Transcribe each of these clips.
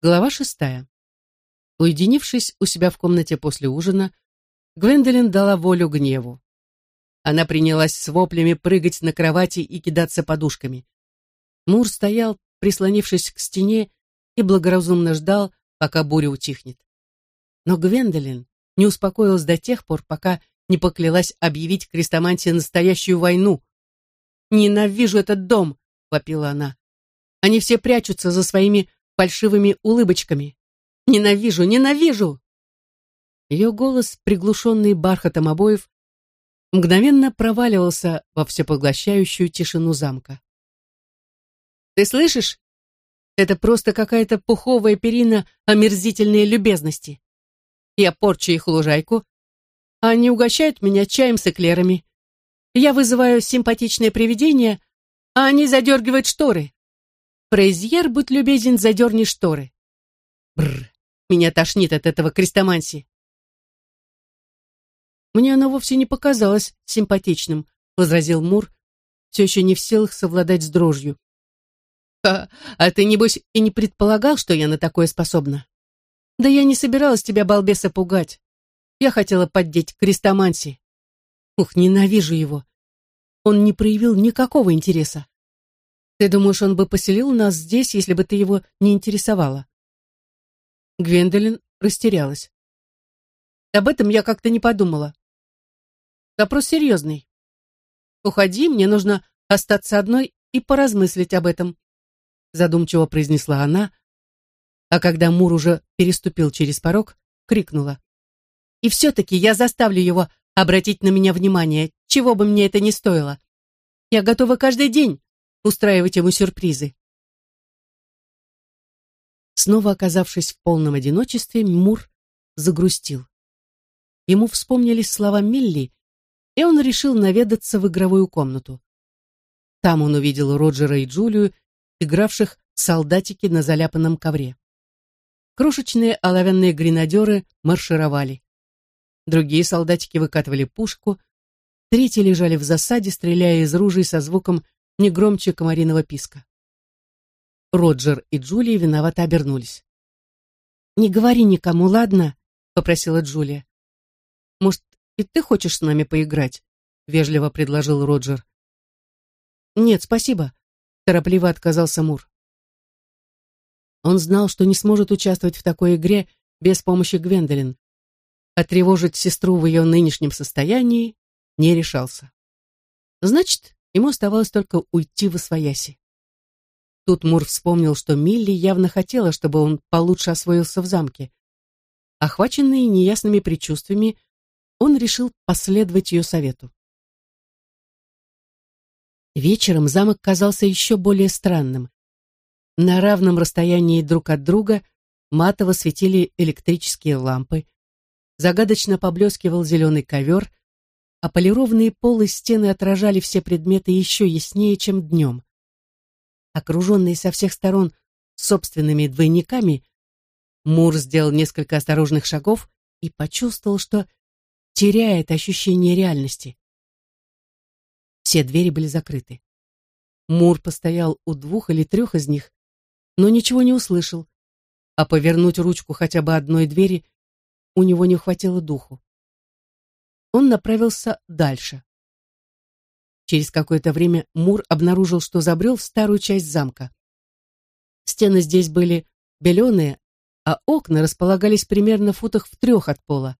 Глава шестая. Уединившись у себя в комнате после ужина, Гвендолин дала волю гневу. Она принялась с воплями прыгать на кровати и кидаться подушками. Мур стоял, прислонившись к стене, и благоразумно ждал, пока буря утихнет. Но Гвендолин не успокоилась до тех пор, пока не поклялась объявить Крестоманте настоящую войну. «Ненавижу этот дом!» — вопила она. «Они все прячутся за своими фальшивыми улыбочками. Ненавижу, ненавижу!» Ее голос, приглушенный бархатом обоев, мгновенно проваливался во всепоглощающую тишину замка. «Ты слышишь? Это просто какая-то пуховая перина омерзительной любезности. Я порчу их лужайку, а они угощают меня чаем с эклерами. Я вызываю симпатичное привидение, а они задергивают шторы. Фрейзьер, будь любезен, задерни шторы. Бррр, меня тошнит от этого крестоманси. Мне оно вовсе не показалось симпатичным, возразил Мур, все еще не в силах совладать с дрожью. А, а ты, небось, и не предполагал, что я на такое способна? Да я не собиралась тебя, балбеса, пугать. Я хотела поддеть крестоманси. Ух, ненавижу его. Он не проявил никакого интереса. Ты думаешь, он бы поселил нас здесь, если бы ты его не интересовала?» Гвендолин растерялась. «Об этом я как-то не подумала. Вопрос серьезный. Уходи, мне нужно остаться одной и поразмыслить об этом», задумчиво произнесла она, а когда Мур уже переступил через порог, крикнула. «И все-таки я заставлю его обратить на меня внимание, чего бы мне это ни стоило. Я готова каждый день устраивать ему сюрпризы. Снова оказавшись в полном одиночестве, Мур загрустил. Ему вспомнились слова Милли, и он решил наведаться в игровую комнату. Там он увидел Роджера и Джулию, игравших солдатики на заляпанном ковре. Крошечные оловянные гренадеры маршировали. Другие солдатики выкатывали пушку, третьи лежали в засаде, стреляя из ружей со звуком не громче комариного писка. Роджер и Джулия виновато обернулись. «Не говори никому, ладно?» — попросила Джулия. «Может, и ты хочешь с нами поиграть?» — вежливо предложил Роджер. «Нет, спасибо», — торопливо отказался Мур. Он знал, что не сможет участвовать в такой игре без помощи Гвендолин. А тревожить сестру в ее нынешнем состоянии не решался. Значит, Ему оставалось только уйти в освояси. Тут Мур вспомнил, что Милли явно хотела, чтобы он получше освоился в замке. Охваченный неясными предчувствиями, он решил последовать ее совету. Вечером замок казался еще более странным. На равном расстоянии друг от друга матово светили электрические лампы, загадочно поблескивал зеленый ковер, а полированные полы стены отражали все предметы еще яснее, чем днем. Окруженный со всех сторон собственными двойниками, Мур сделал несколько осторожных шагов и почувствовал, что теряет ощущение реальности. Все двери были закрыты. Мур постоял у двух или трех из них, но ничего не услышал, а повернуть ручку хотя бы одной двери у него не хватило духу он направился дальше. Через какое-то время Мур обнаружил, что забрел в старую часть замка. Стены здесь были беленые, а окна располагались примерно в футах в трех от пола.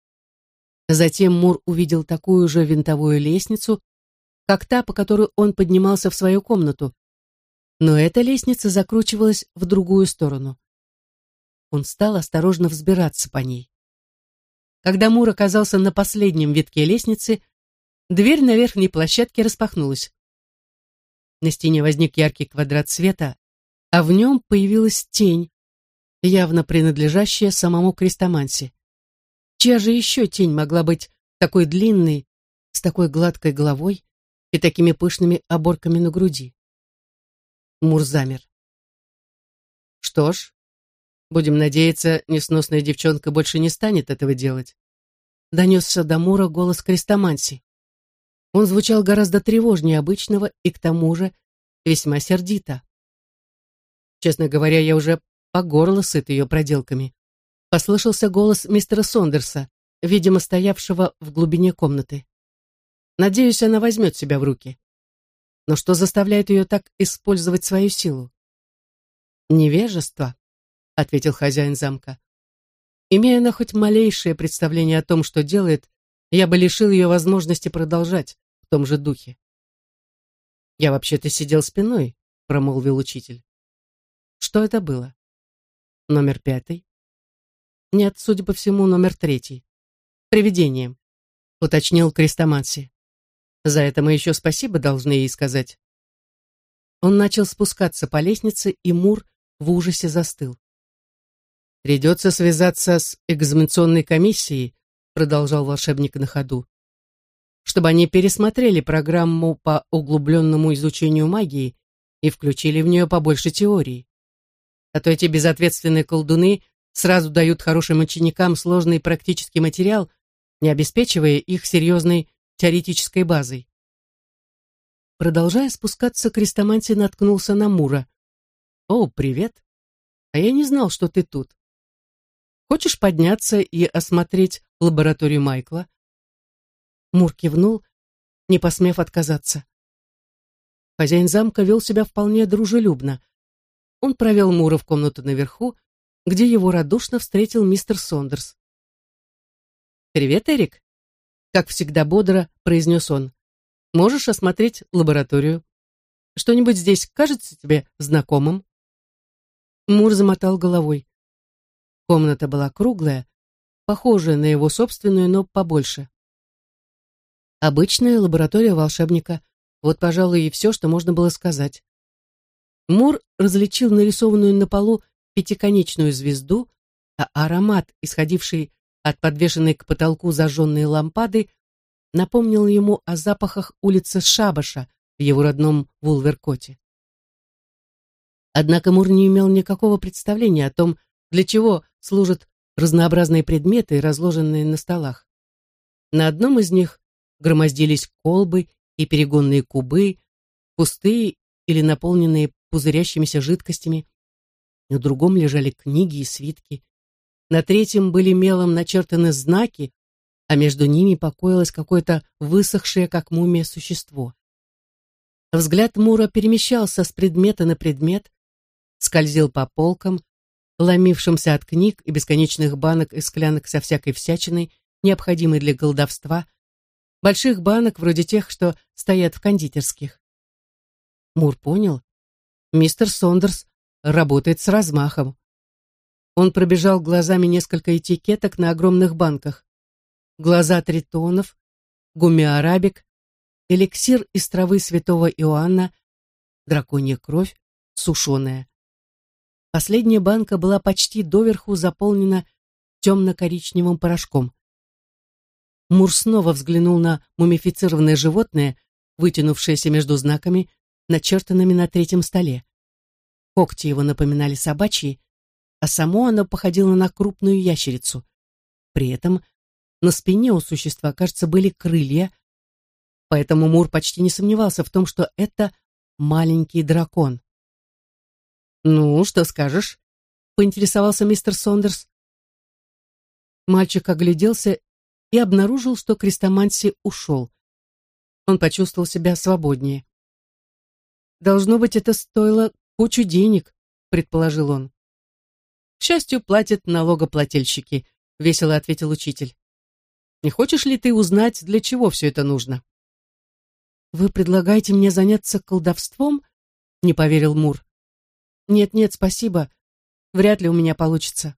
Затем Мур увидел такую же винтовую лестницу, как та, по которой он поднимался в свою комнату, но эта лестница закручивалась в другую сторону. Он стал осторожно взбираться по ней. Когда Мур оказался на последнем витке лестницы, дверь на верхней площадке распахнулась. На стене возник яркий квадрат света, а в нем появилась тень, явно принадлежащая самому Крестомансе. Чья же еще тень могла быть такой длинной, с такой гладкой головой и такими пышными оборками на груди? Мур замер. Что ж, Будем надеяться, несносная девчонка больше не станет этого делать. Донесся до Мура голос Крестоманси. Он звучал гораздо тревожнее обычного и, к тому же, весьма сердито. Честно говоря, я уже по горло сыт ее проделками. Послышался голос мистера Сондерса, видимо, стоявшего в глубине комнаты. Надеюсь, она возьмет себя в руки. Но что заставляет ее так использовать свою силу? Невежество, ответил хозяин замка. Имея она хоть малейшее представление о том, что делает, я бы лишил ее возможности продолжать в том же духе. Я вообще-то сидел спиной, промолвил учитель. Что это было? Номер пятый? Нет, судя по всему, номер третий. Привидением, уточнил Крестоманси. За это мы еще спасибо должны ей сказать. Он начал спускаться по лестнице, и Мур в ужасе застыл. «Придется связаться с экзаменационной комиссией», продолжал волшебник на ходу, чтобы они пересмотрели программу по углубленному изучению магии и включили в нее побольше теории. А то эти безответственные колдуны сразу дают хорошим ученикам сложный практический материал, не обеспечивая их серьезной теоретической базой. Продолжая спускаться, Крестомантий наткнулся на Мура. «О, привет! А я не знал, что ты тут. Хочешь подняться и осмотреть лабораторию Майкла?» Мур кивнул, не посмев отказаться. Хозяин замка вел себя вполне дружелюбно. Он провел Мура в комнату наверху, где его радушно встретил мистер Сондерс. «Привет, Эрик!» Как всегда бодро произнес он. «Можешь осмотреть лабораторию? Что-нибудь здесь кажется тебе знакомым?» Мур замотал головой. Комната была круглая, похожая на его собственную, но побольше. Обычная лаборатория волшебника. Вот, пожалуй, и все, что можно было сказать. Мур различил нарисованную на полу пятиконечную звезду, а аромат, исходивший от подвешенной к потолку зажженной лампады, напомнил ему о запахах улицы Шабаша в его родном Вулверкоте. Однако Мур не имел никакого представления о том, для чего служат разнообразные предметы, разложенные на столах. На одном из них громоздились колбы и перегонные кубы, пустые или наполненные пузырящимися жидкостями. На другом лежали книги и свитки. На третьем были мелом начертаны знаки, а между ними покоилось какое-то высохшее, как мумия, существо. Взгляд Мура перемещался с предмета на предмет, скользил по полкам, ломившимся от книг и бесконечных банок и склянок со всякой всячиной, необходимой для голдовства, больших банок вроде тех, что стоят в кондитерских. Мур понял, мистер Сондерс работает с размахом. Он пробежал глазами несколько этикеток на огромных банках. Глаза тритонов, гумиарабик, эликсир из травы святого Иоанна, драконья кровь, сушеная. Последняя банка была почти доверху заполнена темно-коричневым порошком. Мур снова взглянул на мумифицированное животное, вытянувшееся между знаками, начертанными на третьем столе. Когти его напоминали собачьи, а само оно походило на крупную ящерицу. При этом на спине у существа, кажется, были крылья, поэтому Мур почти не сомневался в том, что это маленький дракон. «Ну, что скажешь?» — поинтересовался мистер Сондерс. Мальчик огляделся и обнаружил, что Крестоманси ушел. Он почувствовал себя свободнее. «Должно быть, это стоило кучу денег», — предположил он. К счастью, платят налогоплательщики, весело ответил учитель. Не хочешь ли ты узнать, для чего все это нужно? Вы предлагаете мне заняться колдовством? Не поверил Мур. Нет-нет, спасибо. Вряд ли у меня получится.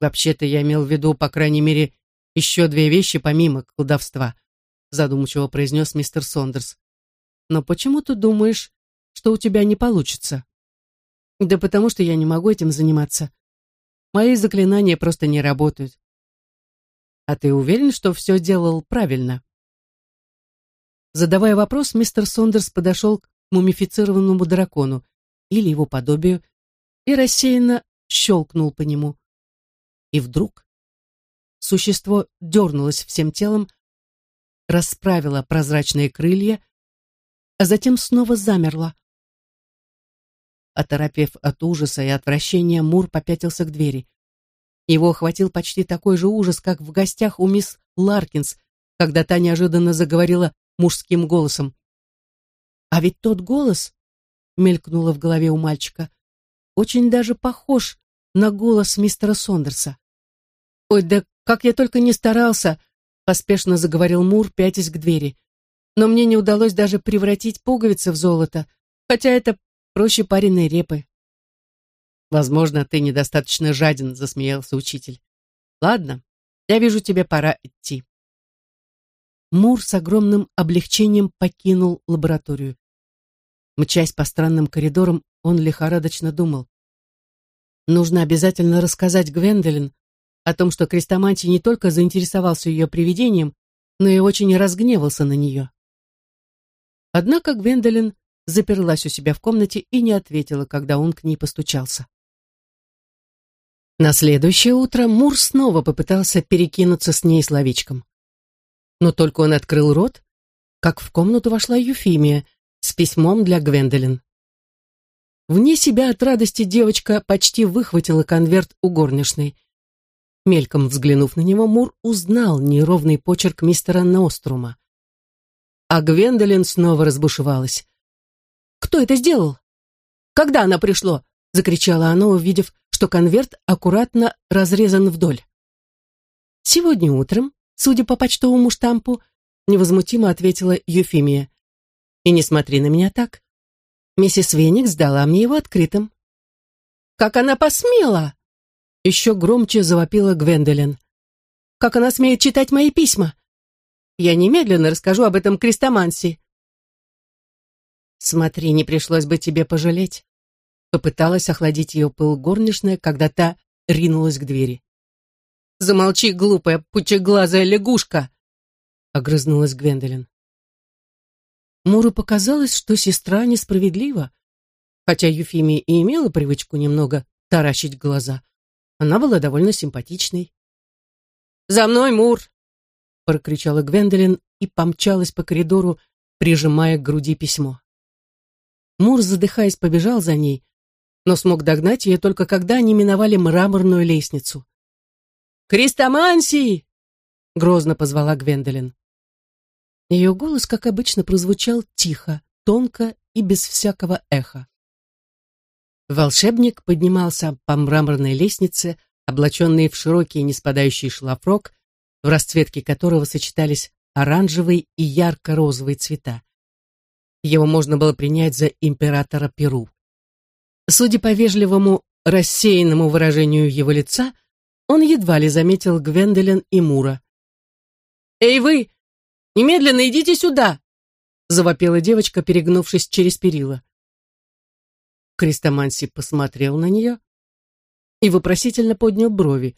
Вообще-то я имел в виду, по крайней мере, еще две вещи помимо колдовства, задумчиво произнес мистер Сондерс. Но почему ты думаешь, что у тебя не получится? Да потому что я не могу этим заниматься. Мои заклинания просто не работают. А ты уверен, что все делал правильно? Задавая вопрос, мистер Сондерс подошел к мумифицированному дракону или его подобию и рассеянно щелкнул по нему. И вдруг существо дернулось всем телом, расправило прозрачные крылья, а затем снова замерло. Оторопев от ужаса и отвращения, Мур попятился к двери. Его охватил почти такой же ужас, как в гостях у мисс Ларкинс, когда та неожиданно заговорила мужским голосом. А ведь тот голос, мелькнуло в голове у мальчика, очень даже похож на голос мистера Сондерса. «Ой, да как я только не старался!» — поспешно заговорил Мур, пятясь к двери. «Но мне не удалось даже превратить пуговицы в золото, хотя это проще пареной репы». «Возможно, ты недостаточно жаден», — засмеялся учитель. «Ладно, я вижу, тебе пора идти». Мур с огромным облегчением покинул лабораторию. Мчась по странным коридорам, он лихорадочно думал. Нужно обязательно рассказать Гвендолин о том, что Крестомантий не только заинтересовался ее привидением, но и очень разгневался на нее. Однако Гвендолин заперлась у себя в комнате и не ответила, когда он к ней постучался. На следующее утро Мур снова попытался перекинуться с ней словечком. Но только он открыл рот, как в комнату вошла Юфимия с письмом для Гвендолин. Вне себя от радости девочка почти выхватила конверт у горничной. Мельком взглянув на него, Мур узнал неровный почерк мистера Нострума. А Гвендолин снова разбушевалась. «Кто это сделал? Когда она пришло?» — закричала она, увидев что конверт аккуратно разрезан вдоль. «Сегодня утром, судя по почтовому штампу, невозмутимо ответила Юфимия. «И не смотри на меня так. Миссис Веник сдала мне его открытым». «Как она посмела!» Еще громче завопила Гвендолин. «Как она смеет читать мои письма? Я немедленно расскажу об этом Крестоманси». «Смотри, не пришлось бы тебе пожалеть», Попыталась охладить ее пыл горничная, когда та ринулась к двери. «Замолчи, глупая, пучеглазая лягушка!» — огрызнулась Гвендолин. Муру показалось, что сестра несправедлива. Хотя Юфимия и имела привычку немного таращить глаза, она была довольно симпатичной. «За мной, Мур!» — прокричала Гвендолин и помчалась по коридору, прижимая к груди письмо. Мур, задыхаясь, побежал за ней, но смог догнать ее только когда они миновали мраморную лестницу. «Крестомансий!» — грозно позвала Гвендолин. Ее голос, как обычно, прозвучал тихо, тонко и без всякого эха. Волшебник поднимался по мраморной лестнице, облаченный в широкий неспадающий шлафрок, в расцветке которого сочетались оранжевый и ярко-розовый цвета. Его можно было принять за императора Перу. Судя по вежливому, рассеянному выражению его лица, он едва ли заметил Гвендолин и Мура. «Эй вы! Немедленно идите сюда!» завопила девочка, перегнувшись через перила. Крестоманси посмотрел на нее и вопросительно поднял брови.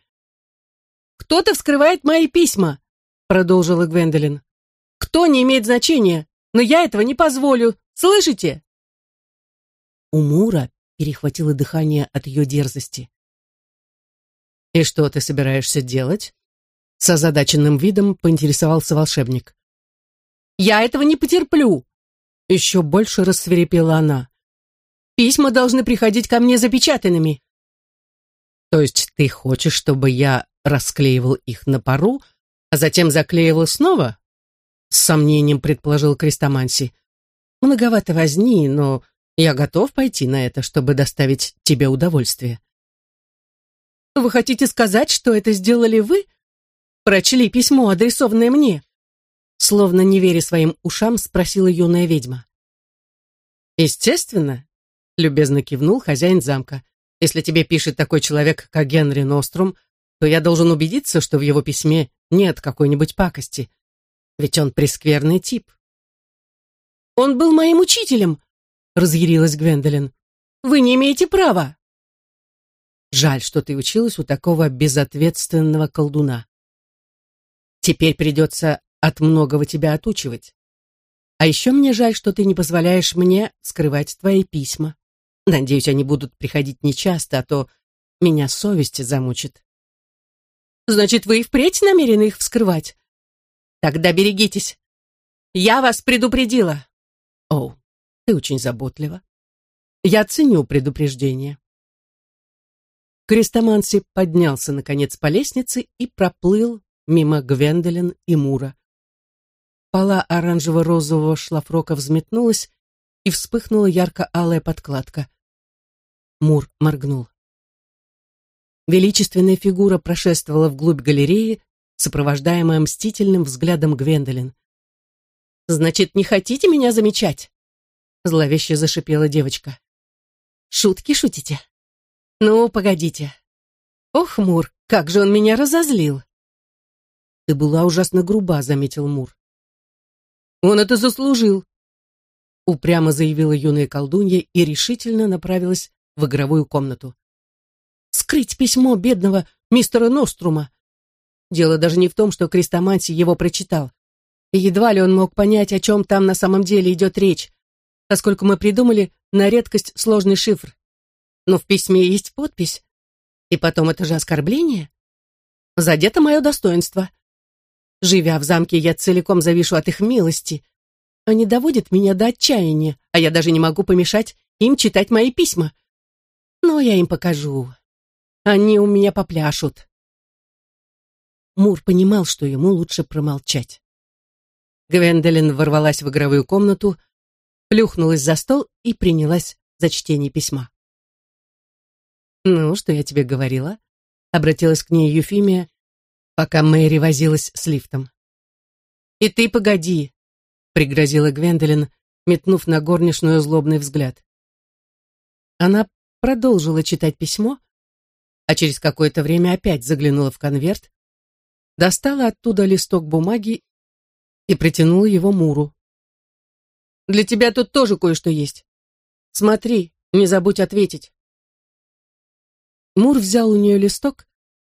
«Кто-то вскрывает мои письма!» продолжила Гвендолин. «Кто не имеет значения, но я этого не позволю, слышите?» У Мура перехватило дыхание от ее дерзости. «И что ты собираешься делать?» С озадаченным видом поинтересовался волшебник. «Я этого не потерплю!» Еще больше рассверепела она. «Письма должны приходить ко мне запечатанными!» «То есть ты хочешь, чтобы я расклеивал их на пару, а затем заклеивал снова?» С сомнением предположил Крестоманси. «Многовато возни, но я готов пойти на это, чтобы доставить тебе удовольствие. Вы хотите сказать, что это сделали вы? Прочли письмо, адресованное мне? Словно не веря своим ушам, спросила юная ведьма. Естественно, любезно кивнул хозяин замка. Если тебе пишет такой человек, как Генри Нострум, то я должен убедиться, что в его письме нет какой-нибудь пакости. Ведь он прескверный тип. Он был моим учителем, — разъярилась Гвендолин. «Вы не имеете права!» «Жаль, что ты училась у такого безответственного колдуна. Теперь придется от многого тебя отучивать. А еще мне жаль, что ты не позволяешь мне скрывать твои письма. Надеюсь, они будут приходить нечасто, а то меня совесть замучит». «Значит, вы и впредь намерены их вскрывать? Тогда берегитесь. Я вас предупредила». «Оу, ты очень заботлива. Я ценю предупреждение. Крестоманси поднялся, наконец, по лестнице и проплыл мимо Гвендолин и Мура. Пола оранжево-розового шлафрока взметнулась, и вспыхнула ярко-алая подкладка. Мур моргнул. Величественная фигура прошествовала вглубь галереи, сопровождаемая мстительным взглядом Гвендолин. «Значит, не хотите меня замечать?» Зловеще зашипела девочка. «Шутки шутите?» «Ну, погодите. Ох, Мур, как же он меня разозлил!» «Ты была ужасно груба», — заметил Мур. «Он это заслужил», — упрямо заявила юная колдунья и решительно направилась в игровую комнату. «Скрыть письмо бедного мистера Нострума!» Дело даже не в том, что Крестоманси его прочитал. И едва ли он мог понять, о чем там на самом деле идет речь, поскольку мы придумали на редкость сложный шифр. Но в письме есть подпись. И потом это же оскорбление. Задето мое достоинство. Живя в замке, я целиком завишу от их милости. Они доводят меня до отчаяния, а я даже не могу помешать им читать мои письма. Но я им покажу. Они у меня попляшут. Мур понимал, что ему лучше промолчать. Гвендолин ворвалась в игровую комнату, плюхнулась за стол и принялась за чтение письма. «Ну, что я тебе говорила?» — обратилась к ней Юфимия, пока Мэри возилась с лифтом. «И ты погоди», — пригрозила Гвендолин, метнув на горничную злобный взгляд. Она продолжила читать письмо, а через какое-то время опять заглянула в конверт, достала оттуда листок бумаги и протянула его Муру. «Для тебя тут тоже кое-что есть. Смотри, не забудь ответить». Мур взял у нее листок,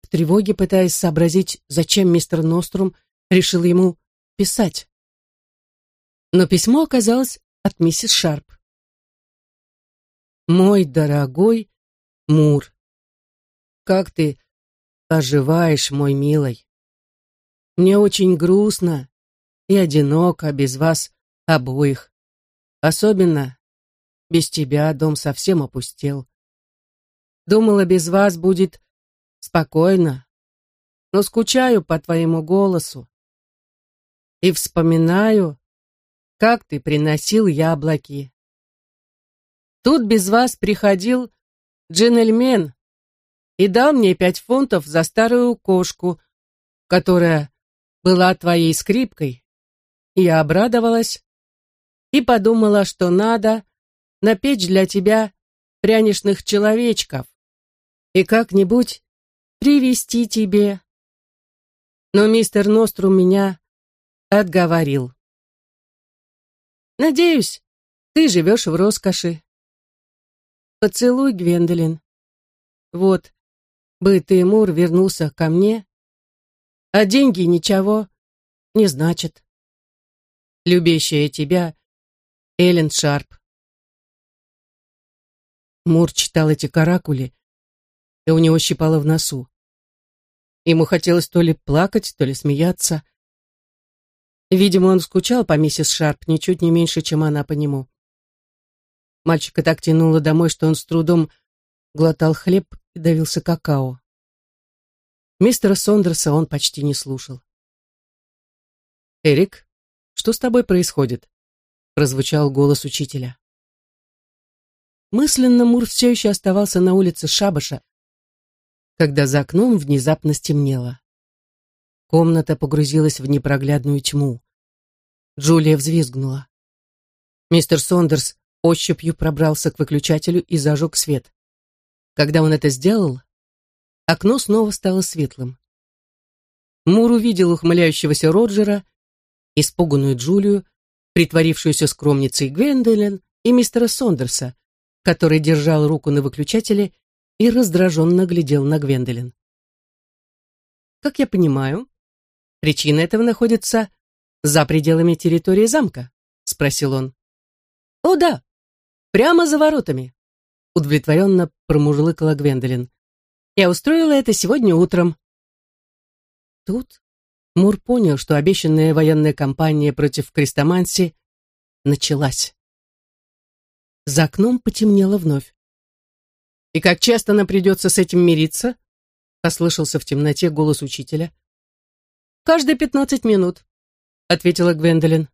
в тревоге пытаясь сообразить, зачем мистер Нострум решил ему писать. Но письмо оказалось от миссис Шарп. «Мой дорогой Мур, как ты поживаешь, мой милый? Мне очень грустно и одиноко без вас обоих. Особенно без тебя дом совсем опустел. Думала, без вас будет спокойно, но скучаю по твоему голосу. И вспоминаю, как ты приносил яблоки. Тут без вас приходил джентльмен и дал мне пять фунтов за старую кошку, которая была твоей скрипкой. Я обрадовалась и подумала, что надо напечь для тебя пряничных человечков и как-нибудь привести тебе. Но мистер Нострум меня отговорил. Надеюсь, ты живешь в роскоши. Поцелуй, Гвендолин. Вот, бы ты, Мур, вернулся ко мне, а деньги ничего не значат. Любящая тебя, Эллен Шарп. Мур читал эти каракули, и у него щипало в носу. Ему хотелось то ли плакать, то ли смеяться. Видимо, он скучал по миссис Шарп ничуть не меньше, чем она по нему. Мальчика так тянуло домой, что он с трудом глотал хлеб и давился какао. Мистера Сондерса он почти не слушал. «Эрик, что с тобой происходит?» прозвучал голос учителя. Мысленно Мур все еще оставался на улице Шабаша, когда за окном внезапно стемнело. Комната погрузилась в непроглядную тьму. Джулия взвизгнула. Мистер Сондерс ощупью пробрался к выключателю и зажег свет. Когда он это сделал, окно снова стало светлым. Мур увидел ухмыляющегося Роджера, испуганную Джулию, притворившуюся скромницей Гвендолин и мистера Сондерса, который держал руку на выключателе и раздраженно глядел на Гвендолин. «Как я понимаю, причина этого находится за пределами территории замка?» — спросил он. «О, да, прямо за воротами», — удовлетворенно промурлыкала Гвендолин. «Я устроила это сегодня утром». Тут Мур понял, что обещанная военная кампания против Крестоманси началась. За окном потемнело вновь. «И как часто нам придется с этим мириться?» — послышался в темноте голос учителя. «Каждые пятнадцать минут», — ответила Гвендолин.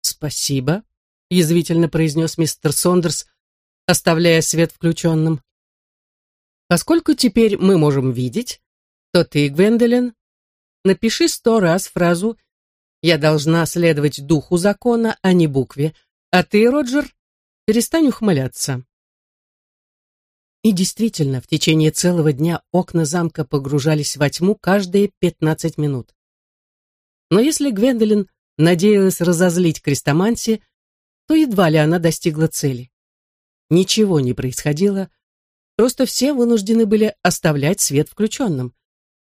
«Спасибо», — язвительно произнес мистер Сондерс, оставляя свет включенным. «Поскольку теперь мы можем видеть, то ты, Гвендолин, напиши сто раз фразу «Я должна следовать духу закона, а не букве», а ты, Роджер, перестань ухмыляться». И действительно, в течение целого дня окна замка погружались во тьму каждые пятнадцать минут. Но если Гвендолин надеялась разозлить Крестоманси, то едва ли она достигла цели. Ничего не происходило, просто все вынуждены были оставлять свет включенным.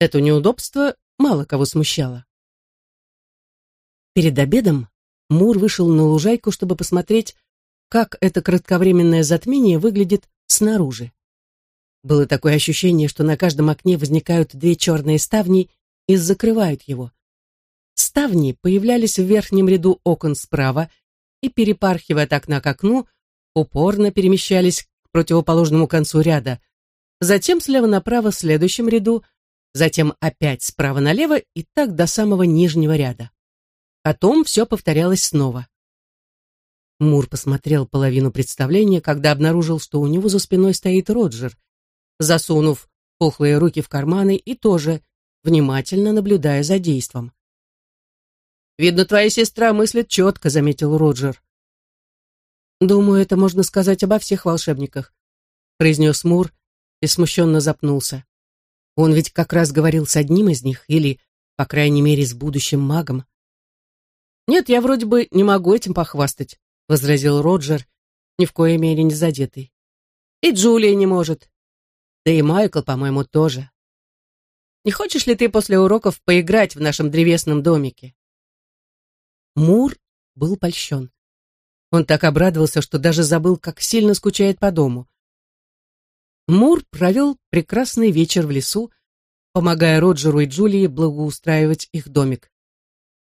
Это неудобство мало кого смущало. Перед обедом Мур вышел на лужайку, чтобы посмотреть, как это кратковременное затмение выглядит снаружи. Было такое ощущение, что на каждом окне возникают две черные ставни и закрывают его. Ставни появлялись в верхнем ряду окон справа и, перепархивая от окна к окну, упорно перемещались к противоположному концу ряда, затем слева направо в следующем ряду, затем опять справа налево и так до самого нижнего ряда. Потом все повторялось снова. Мур посмотрел половину представления, когда обнаружил, что у него за спиной стоит Роджер, засунув пухлые руки в карманы и тоже внимательно наблюдая за действом. «Видно, твоя сестра мыслит четко», — заметил Роджер. «Думаю, это можно сказать обо всех волшебниках», — произнес Мур и смущенно запнулся. Он ведь как раз говорил с одним из них, или, по крайней мере, с будущим магом. «Нет, я вроде бы не могу этим похвастать», — возразил Роджер, ни в коей мере не задетый. «И Джулия не может. Да и Майкл, по-моему, тоже. Не хочешь ли ты после уроков поиграть в нашем древесном домике?» Мур был польщен. Он так обрадовался, что даже забыл, как сильно скучает по дому. Мур провел прекрасный вечер в лесу, помогая Роджеру и Джулии благоустраивать их домик.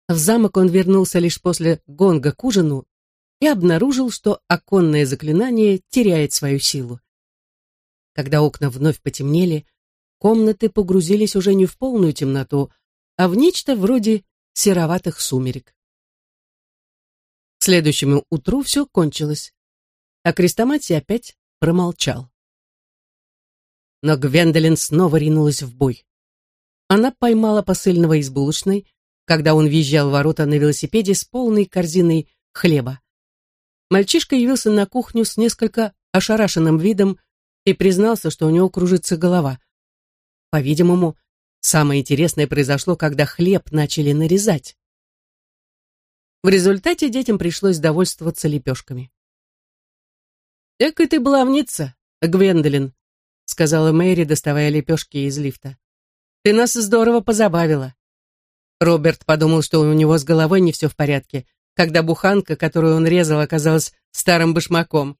В замок он вернулся лишь после гонга к ужину и обнаружил, что оконное заклинание теряет свою силу. Когда окна вновь потемнели, комнаты погрузились уже не в полную темноту, а в нечто вроде сероватых сумерек. К следующему утру все кончилось, а Крестоматий опять промолчал. Но Гвендолин снова ринулась в бой. Она поймала посыльного из булочной, когда он въезжал в ворота на велосипеде с полной корзиной хлеба. Мальчишка явился на кухню с несколько ошарашенным видом и признался, что у него кружится голова. По-видимому, самое интересное произошло, когда хлеб начали нарезать. В результате детям пришлось довольствоваться лепешками. «Экой ты баловница, Гвендолин», — сказала Мэри, доставая лепешки из лифта. «Ты нас здорово позабавила». Роберт подумал, что у него с головой не все в порядке, когда буханка, которую он резал, оказалась старым башмаком.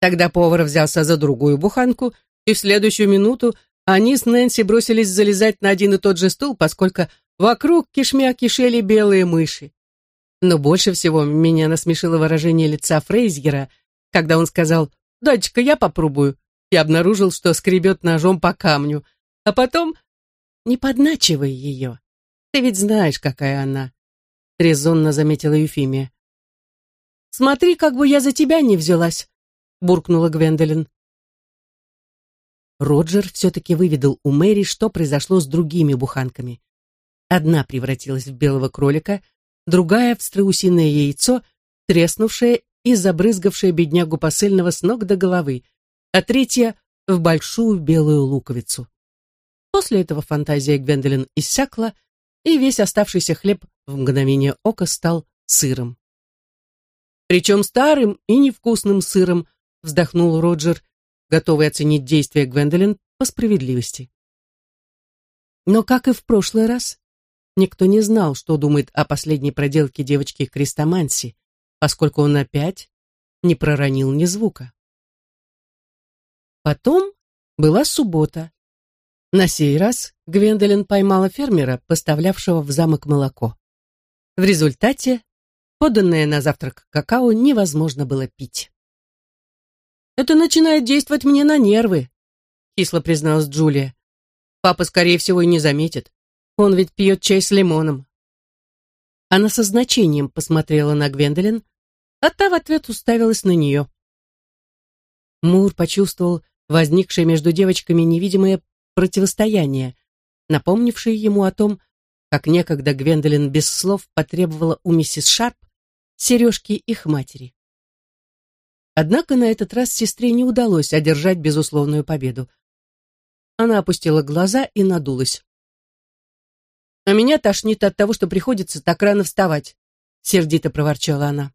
Тогда повар взялся за другую буханку, и в следующую минуту они с Нэнси бросились залезать на один и тот же стул, поскольку вокруг кишмя кишели белые мыши. Но больше всего меня насмешило выражение лица Фрейзера, когда он сказал «Дочка, я попробую», и обнаружил, что скребет ножом по камню. А потом «Не подначивай ее, ты ведь знаешь, какая она», — резонно заметила Юфимия. «Смотри, как бы я за тебя не взялась», — буркнула Гвендолин. Роджер все-таки выведал у Мэри, что произошло с другими буханками. Одна превратилась в белого кролика — другая в страусиное яйцо, треснувшее и забрызгавшее беднягу посыльного с ног до головы, а третья — в большую белую луковицу. После этого фантазия Гвендолин иссякла, и весь оставшийся хлеб в мгновение ока стал сыром. «Причем старым и невкусным сыром», — вздохнул Роджер, готовый оценить действия Гвендолин по справедливости. Но, как и в прошлый раз, Никто не знал, что думает о последней проделке девочки Крестоманси, поскольку он опять не проронил ни звука. Потом была суббота. На сей раз Гвендолин поймала фермера, поставлявшего в замок молоко. В результате поданное на завтрак какао невозможно было пить. Это начинает действовать мне на нервы, кисло призналась Джулия. Папа, скорее всего, и не заметит. Он ведь пьет чай с лимоном. Она со значением посмотрела на Гвендолин, а та в ответ уставилась на нее. Мур почувствовал возникшее между девочками невидимое противостояние, напомнившее ему о том, как некогда Гвендолин без слов потребовала у миссис Шарп сережки их матери. Однако на этот раз сестре не удалось одержать безусловную победу. Она опустила глаза и надулась. «А меня тошнит от того, что приходится так рано вставать», — сердито проворчала она.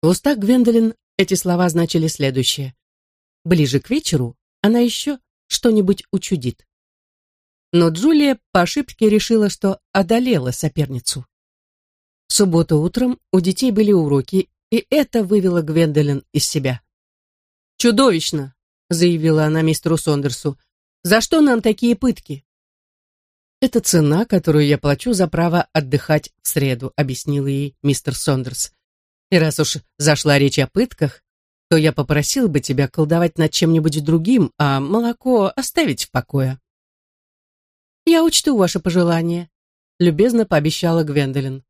В устах Гвендолин эти слова значили следующее. Ближе к вечеру она еще что-нибудь учудит. Но Джулия по ошибке решила, что одолела соперницу. В субботу утром у детей были уроки, и это вывело Гвендолин из себя. «Чудовищно!» — заявила она мистеру Сондерсу. «За что нам такие пытки?» «Это цена, которую я плачу за право отдыхать в среду», — объяснил ей мистер Сондерс. «И раз уж зашла речь о пытках, то я попросил бы тебя колдовать над чем-нибудь другим, а молоко оставить в покое». «Я учту ваше пожелание», — любезно пообещала Гвендолин.